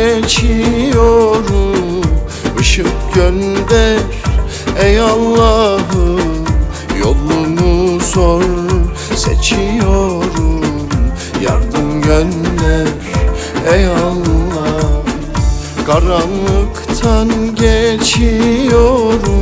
Geçiyorum. Işık gönder ey Allah'ım. Yolumu sor seçiyorum. Yardım gönder ey Allah Karanlıktan geçiyorum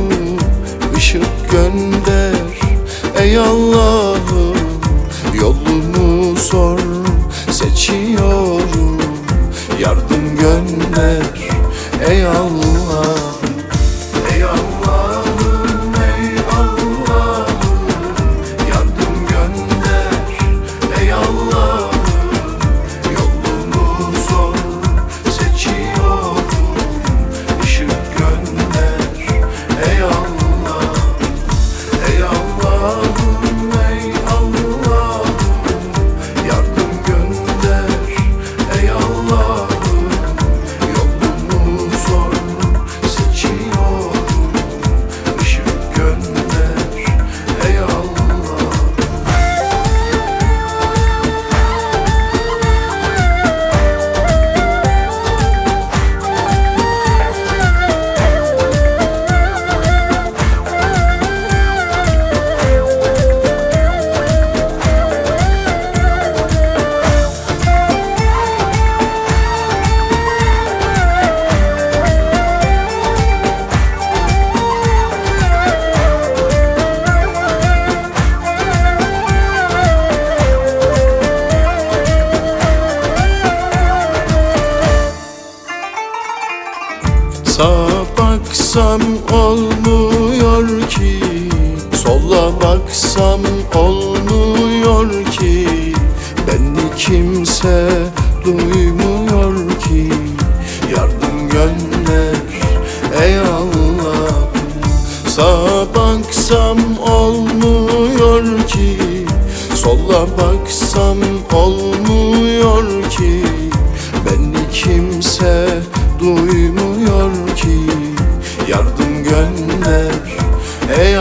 baksam olmuyor ki. Sola baksam olmuyor ki. Beni kimse duymuyor ki. Yardım gönder ey Allah Sağa baksam olmuyor ki. Sola baksam olmuyor ki. Beni kimse duymuyor ki. Yardım gönder ey